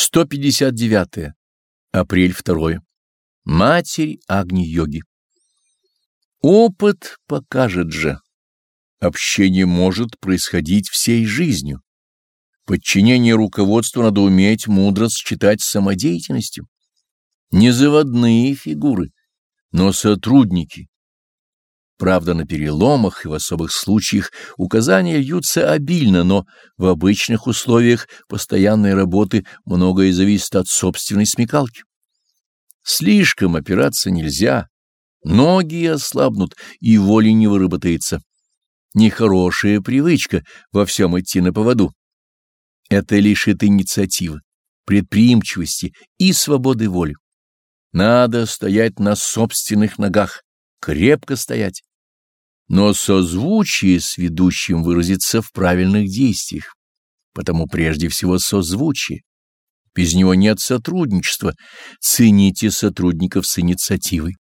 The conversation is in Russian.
159. Апрель 2. Матерь Агни-йоги. Опыт покажет же. Общение может происходить всей жизнью. Подчинение руководству надо уметь мудро сочетать с самодеятельностью. Не заводные фигуры, но сотрудники. Правда, на переломах и в особых случаях указания льются обильно, но в обычных условиях постоянной работы многое зависит от собственной смекалки. Слишком опираться нельзя, ноги ослабнут и воли не выработается. Нехорошая привычка во всем идти на поводу. Это лишит инициативы, предприимчивости и свободы воли. Надо стоять на собственных ногах, крепко стоять. Но созвучие с ведущим выразится в правильных действиях. Потому прежде всего созвучие. Без него нет сотрудничества. Цените сотрудников с инициативой.